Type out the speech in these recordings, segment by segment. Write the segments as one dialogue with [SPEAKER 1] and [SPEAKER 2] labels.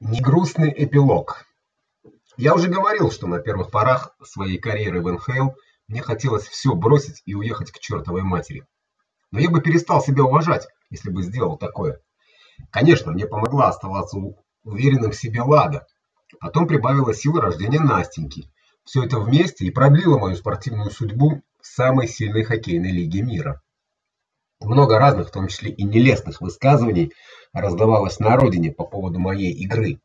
[SPEAKER 1] Негрустный эпилог. Я уже говорил, что на первых порах своей карьеры в НХЛ мне хотелось все бросить и уехать к чертовой матери. Но я бы перестал себя уважать, если бы сделал такое. Конечно, мне помогла оставаться уверенным в себе Лада. Потом прибавила сила рождения Настеньки. Все это вместе и продлило мою спортивную судьбу в самой сильной хоккейной лиге мира. Много разных, в том числе и нелестных высказываний раздавалось на родине по поводу моей игры.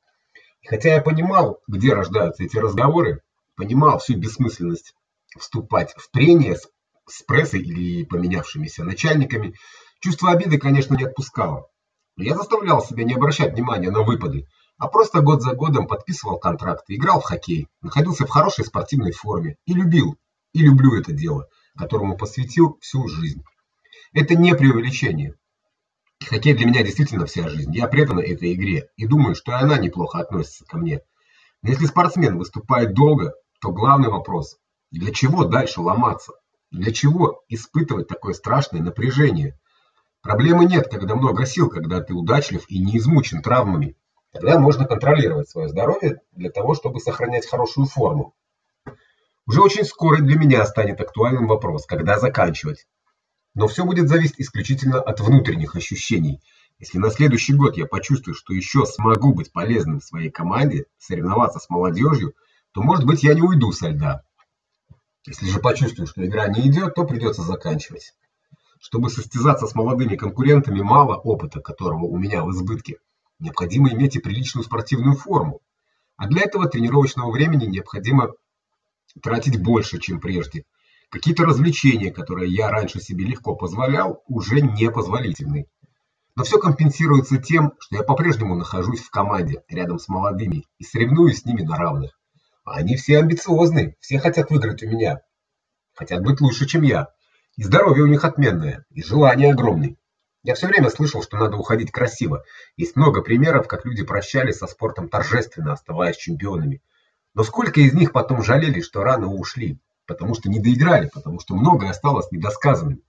[SPEAKER 1] И хотя я понимал, где рождаются эти разговоры, понимал всю бессмысленность вступать в прения с, с прессой или поменявшимися начальниками, чувство обиды, конечно, не отпускало. Но я заставлял себя не обращать внимания на выпады, а просто год за годом подписывал контракты, играл в хоккей, находился в хорошей спортивной форме и любил, и люблю это дело, которому посвятил всю жизнь. Это не преувеличение. Хоккей для меня действительно вся жизнь. Я предан этой игре и думаю, что и она неплохо относится ко мне. Но если спортсмен выступает долго, то главный вопрос: для чего дальше ломаться? Для чего испытывать такое страшное напряжение? Проблемы нет, когда много сил, когда ты удачлив и не измучен травмами. Тогда можно контролировать свое здоровье для того, чтобы сохранять хорошую форму. Уже очень скоро для меня станет актуальным вопрос, когда заканчивать. Но все будет зависеть исключительно от внутренних ощущений. Если на следующий год я почувствую, что еще смогу быть полезным своей команде, соревноваться с молодежью, то, может быть, я не уйду со льда. Если же почувствую, что игра не идет, то придется заканчивать. Чтобы состязаться с молодыми конкурентами, мало опыта, которого у меня в избытке. Необходимо иметь и приличную спортивную форму. А для этого тренировочного времени необходимо тратить больше, чем прежде. Какие-то развлечения, которые я раньше себе легко позволял, уже не позволительны. Но все компенсируется тем, что я по-прежнему нахожусь в команде рядом с молодыми и соревнуюсь с ними на равных. Они все амбициозны, все хотят выиграть у меня. Хотят быть лучше, чем я. И здоровье у них отменное, и желание огромное. Я все время слышал, что надо уходить красиво. Есть много примеров, как люди прощались со спортом торжественно, оставаясь чемпионами. Но сколько из них потом жалели, что рано ушли? Потому что не доиграли, потому что многое осталось недосказанным.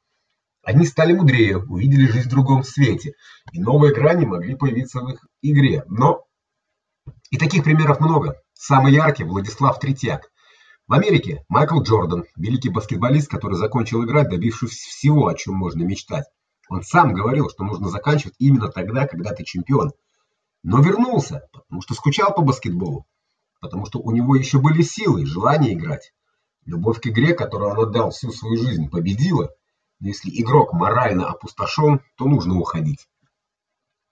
[SPEAKER 1] Они стали мудрее, увидели жизнь в другом свете, и новые грани могли появиться в их игре. Но и таких примеров много. Самый яркий Владислав Третьяк. В Америке Майкл Джордан, великий баскетболист, который закончил играть, добившись всего, о чем можно мечтать. Он сам говорил, что нужно заканчивать именно тогда, когда ты чемпион. Но вернулся, потому что скучал по баскетболу, потому что у него еще были силы желание играть. Любовь к игре, которую он отдал всю свою жизнь, победила. Но если игрок морально опустошен, то нужно уходить.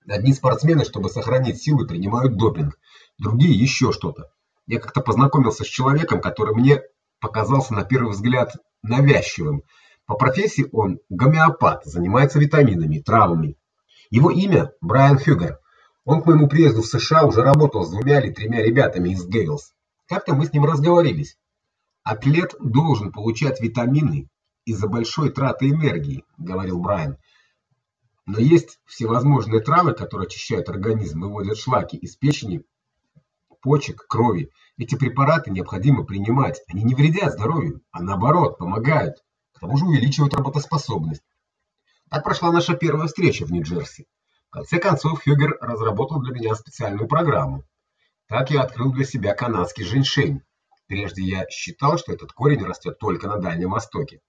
[SPEAKER 1] Одни спортсмены, чтобы сохранить силы, принимают допинг, другие еще что-то. Я как-то познакомился с человеком, который мне показался на первый взгляд навязчивым. По профессии он гомеопат, занимается витаминами, травами. Его имя Брайан Хьюгер. Он к моему приезду в США уже работал с двумя или тремя ребятами из Гейлс. Как-то мы с ним разговорились. Атлет должен получать витамины из-за большой траты энергии, говорил Брайан. Но есть всевозможные травы, которые очищают организм, выводят шлаки из печени, почек, крови. Эти препараты необходимо принимать. Они не вредят здоровью, а наоборот, помогают. К тому же увеличивают работоспособность. Так прошла наша первая встреча в Нью-Джерси. В конце концов Хюгер разработал для меня специальную программу. Так я открыл для себя канадский женьшень. Прежде я считал, что этот корень растет только на Дальнем Востоке.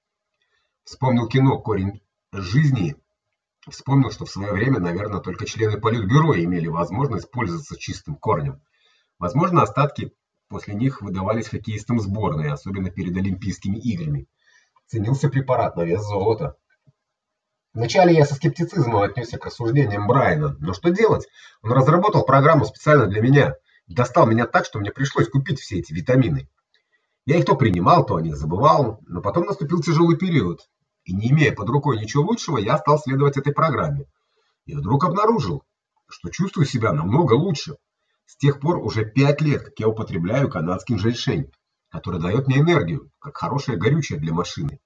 [SPEAKER 1] Вспомнил кино Корень жизни. Вспомнил, что в свое время, наверное, только члены политбюро имели возможность пользоваться чистым корнем. Возможно, остатки после них выдавались хоккеистам сборной, особенно перед Олимпийскими играми. Ценился препарат на вес золота. Вначале я со скептицизмом отнесся к рассуждениям Брайана, но что делать? Он разработал программу специально для меня достал меня так, что мне пришлось купить все эти витамины. Я их то принимал, то о них забывал, но потом наступил тяжелый период, и не имея под рукой ничего лучшего, я стал следовать этой программе. И вдруг обнаружил, что чувствую себя намного лучше. С тех пор уже пять лет, как я употребляю канадский женьшень, который дает мне энергию, как хорошее горючее для машины.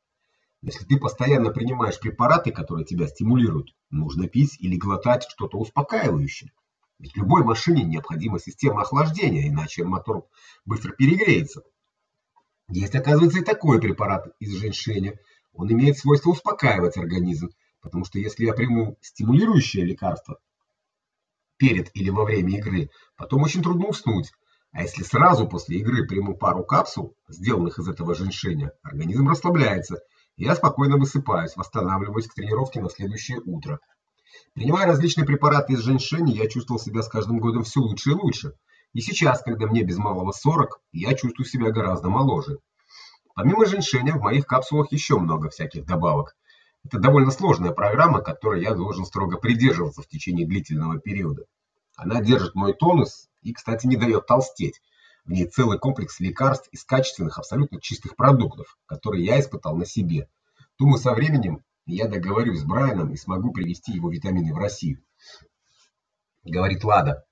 [SPEAKER 1] Если ты постоянно принимаешь препараты, которые тебя стимулируют, нужно пить или глотать что-то успокаивающее. Ведь любой машине необходима система охлаждения, иначе мотор быстро перегреется. Есть, оказывается, и такой препарат из женьшеня. Он имеет свойство успокаивать организм, потому что если я приму стимулирующее лекарство, перед или во время игры, потом очень трудно уснуть. А если сразу после игры приму пару капсул, сделанных из этого женьшеня, организм расслабляется, и я спокойно высыпаюсь, восстанавливаюсь к тренировке на следующее утро. Принимая различные препараты из женьшеня, я чувствовал себя с каждым годом все лучше и лучше. И сейчас, когда мне без малого 40, я чувствую себя гораздо моложе. Помимо женьшеня в моих капсулах еще много всяких добавок. Это довольно сложная программа, которой я должен строго придерживаться в течение длительного периода. Она держит мой тонус и, кстати, не дает толстеть. В ней целый комплекс лекарств из качественных, абсолютно чистых продуктов, которые я испытал на себе. Думаю, со временем я договорюсь с Брайаном и смогу привезти его витамины в Россию. Говорит Лада.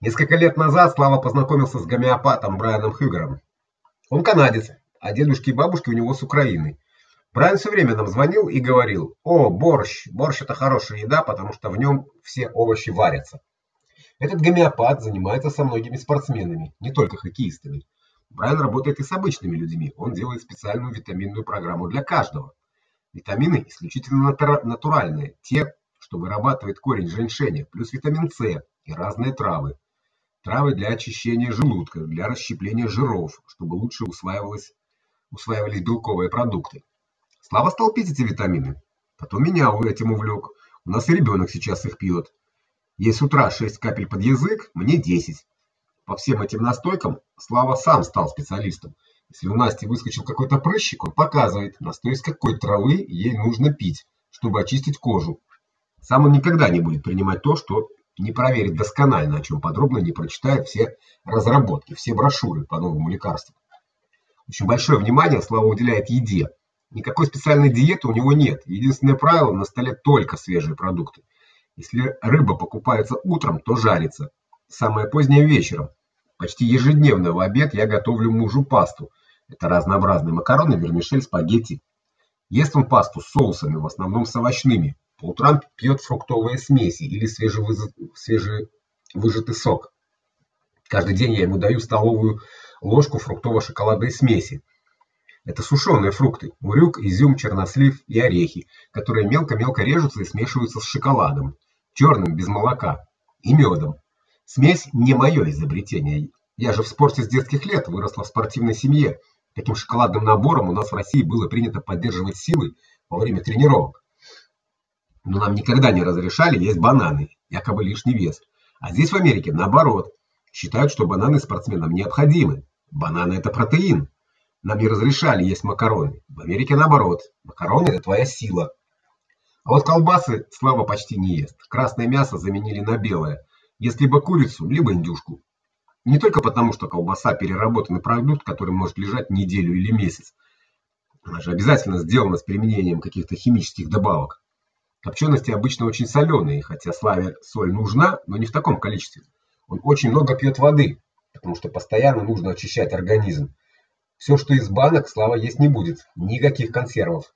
[SPEAKER 1] Несколько лет назад Слава познакомился с гомеопатом Брайаном Хюгером. Он канадец, а дедушки и бабушки у него с Украины. Брайан все время нам звонил и говорил: "О, борщ, борщ это хорошая еда, потому что в нем все овощи варятся". Этот гомеопат занимается со многими спортсменами, не только хоккеистами. Брайан работает и с обычными людьми. Он делает специальную витаминную программу для каждого. Витамины исключительно натуральные, те, что вырабатывает корень женьшеня, плюс витамин С и разные травы. Травы для очищения желудка, для расщепления жиров, чтобы лучше усваивалось усваивались белковые продукты. Слава стал пить эти витамины. Потом меня этим увлек. У нас и ребенок сейчас их пьет. Ей с утра 6 капель под язык, мне 10. По всем этим настойкам Слава сам стал специалистом. Если у Насти выскочил какой-то прыщик, он показывает, настой из какой травы ей нужно пить, чтобы очистить кожу. Сам он никогда не будет принимать то, что не проверит досконально, о чем подробно не прочитает все разработки, все брошюры по новым лекарствам. Очень большое внимание Слава уделяет еде. Никакой специальной диеты у него нет. Единственное правило на столе только свежие продукты. Если рыба покупается утром, то жарится. Самое позднее вечером. Почти ежедневно в обед я готовлю мужу пасту. Это разнообразные макароны, вермишель, спагетти. Ест он пасту с соусами, в основном с овощными. По утрам пьет фруктовые смеси или свежевыжатый сок. Каждый день я ему даю столовую ложку фруктово-шоколадной смеси. Это сушеные фрукты: урюк, изюм, чернослив и орехи, которые мелко-мелко режутся и смешиваются с шоколадом, черным без молока, и медом. Смесь не мое изобретение. Я же в спорте с детских лет, выросла в спортивной семье. Таким шоколадным набором у нас в России было принято поддерживать силы во время тренировок но нам никогда не разрешали есть бананы, якобы лишний вес. А здесь в Америке наоборот, считают, что бананы спортсменам необходимы. Бананы это протеин. Нам не разрешали есть макароны. В Америке наоборот. Макароны это твоя сила. А вот колбасы Слава почти не ест. Красное мясо заменили на белое. Ест либо курицу, либо индюшку. Не только потому, что колбаса переработанный продукт, который может лежать неделю или месяц. Она же обязательно сделана с применением каких-то химических добавок. Копчености обычно очень соленые, хотя Славе соль нужна, но не в таком количестве. Он очень много пьет воды, потому что постоянно нужно очищать организм. Все, что из банок, Слава есть не будет, никаких консервов.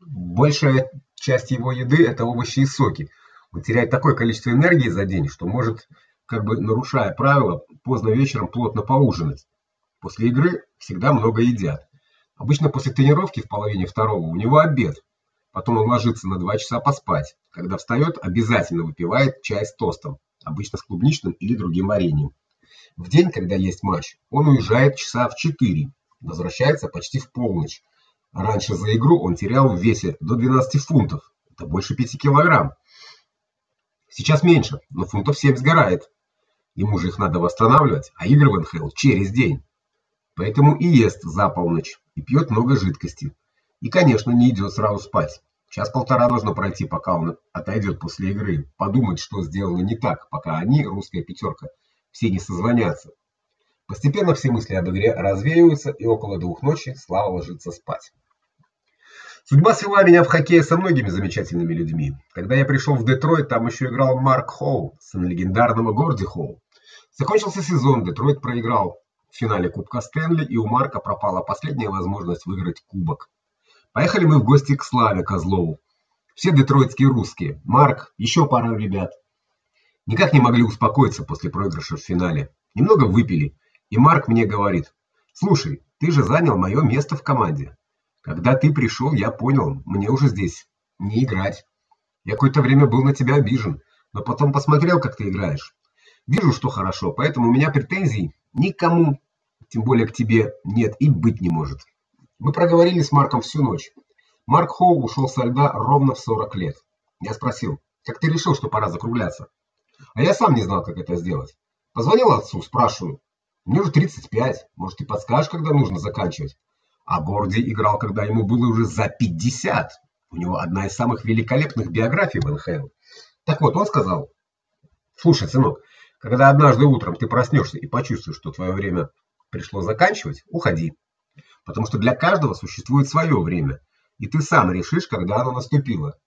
[SPEAKER 1] Большая часть его еды это овощи и соки. Он теряет такое количество энергии за день, что может, как бы нарушая правила, поздно вечером плотно поужинать. После игры всегда много едят. Обычно после тренировки в половине второго у него обед, Потом он ложится на 2 часа поспать. Когда встает, обязательно выпивает чай с тостом, обычно с клубничным или другим вареньем. В день, когда есть матч, он уезжает часа в 4, возвращается почти в полночь. Раньше за игру он терял в весе до 12 фунтов. Это больше 5 килограмм. Сейчас меньше, но фунтов 7 сгорает. Ему же их надо восстанавливать, а игры в НХЛ через день. Поэтому и ест за полночь, и пьет много жидкости. И, конечно, не идет сразу спать. Час-полтора должно пройти, пока он отойдет после игры, подумать, что сделано не так, пока они, русская пятерка, все не созвонятся. Постепенно все мысли об игре развеиваются, и около двух ночи Слава ложится спать. Судьба свела меня в хоккей со многими замечательными людьми. Когда я пришел в Детройт, там еще играл Марк Холл, сын легендарного Горди Холл. Закончился сезон, Детройт проиграл в финале Кубка Стэнли, и у Марка пропала последняя возможность выиграть кубок. Поехали мы в гости к Славе Козлову. Все детройтские русские. Марк, еще пара ребят. Никак не могли успокоиться после проигрыша в финале. Немного выпили, и Марк мне говорит: "Слушай, ты же занял мое место в команде. Когда ты пришел, я понял, мне уже здесь не играть. Я какое-то время был на тебя обижен, Но потом посмотрел, как ты играешь. Вижу, что хорошо, поэтому у меня претензий никому, тем более к тебе, нет и быть не может. Мы проговорили с Марком всю ночь. Марк Хоу ушел со льда ровно в 40 лет. Я спросил: "Как ты решил, что пора закругляться?" А я сам не знал, как это сделать. Позвонил отцу, спрашиваю: "Мне уже 35, может, ты подскажешь, когда нужно заканчивать?" А Борди играл, когда ему было уже за 50. У него одна из самых великолепных биографий в НХЛ. Так вот, он сказал: "Слушай, сынок, когда однажды утром ты проснешься и почувствуешь, что твое время пришло заканчивать, уходи. Потому что для каждого существует свое время и ты сам решишь, когда оно наступило.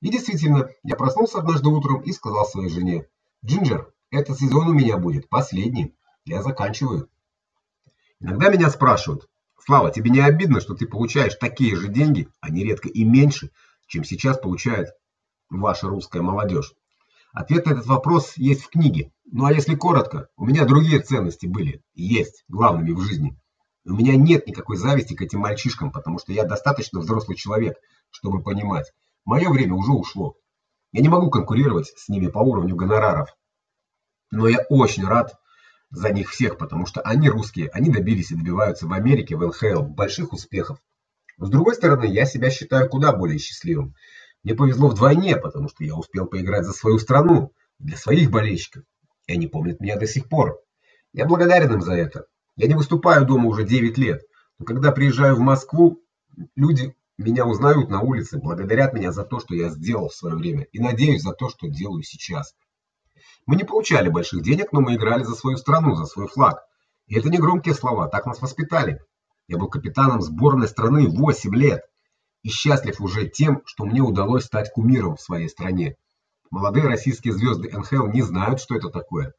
[SPEAKER 1] И действительно, я проснулся однажды утром и сказал своей жене: "Джинджер, этот сезон у меня будет последний. Я заканчиваю". Иногда меня спрашивают: "Слава, тебе не обидно, что ты получаешь такие же деньги, а нередко и меньше, чем сейчас получает ваша русская молодежь?" Ответ на этот вопрос есть в книге. Ну а если коротко, у меня другие ценности были и есть главными в жизни. У меня нет никакой зависти к этим мальчишкам, потому что я достаточно взрослый человек, чтобы понимать, мое время уже ушло. Я не могу конкурировать с ними по уровню гонораров. Но я очень рад за них всех, потому что они русские, они добились и добиваются в Америке, в НХЛ больших успехов. С другой стороны, я себя считаю куда более счастливым. Мне повезло вдвойне, потому что я успел поиграть за свою страну, для своих болельщиков. И они помнят меня до сих пор. Я благодарен им за это. Я не выступаю дома уже 9 лет, но когда приезжаю в Москву, люди меня узнают на улице, благодарят меня за то, что я сделал в свое время, и надеюсь за то, что делаю сейчас. Мы не получали больших денег, но мы играли за свою страну, за свой флаг. И это не громкие слова, так нас воспитали. Я был капитаном сборной страны 8 лет и счастлив уже тем, что мне удалось стать кумиром в своей стране. Молодые российские звезды НХЛ не знают, что это такое.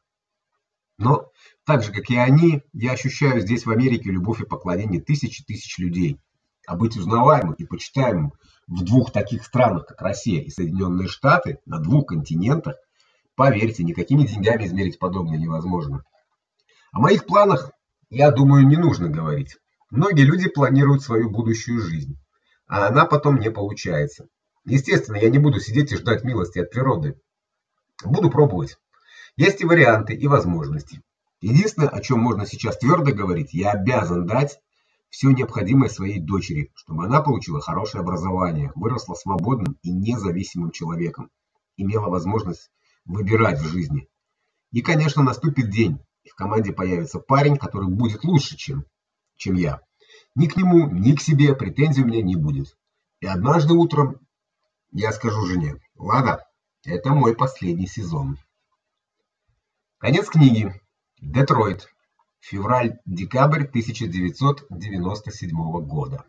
[SPEAKER 1] Но так же, как и они, я ощущаю здесь в Америке любовь и поклонение тысяч и тысяч людей. А быть узнаваемым и почитаемым в двух таких странах, как Россия и Соединенные Штаты, на двух континентах, поверьте, никакими деньгами измерить подобное невозможно. О моих планах, я думаю, не нужно говорить. Многие люди планируют свою будущую жизнь, а она потом не получается. Естественно, я не буду сидеть и ждать милости от природы. Буду пробовать. Есть и варианты, и возможности. Единственное, о чем можно сейчас твердо говорить, я обязан дать все необходимое своей дочери, чтобы она получила хорошее образование, выросла свободным и независимым человеком, имела возможность выбирать в жизни. И, конечно, наступит день, и в команде появится парень, который будет лучше, чем чем я. Ни к нему, ни к себе претензий у меня не будет. И однажды утром я скажу жене: "Лада, это мой последний сезон". Конец книги. Детройт. Февраль-декабрь 1997 года.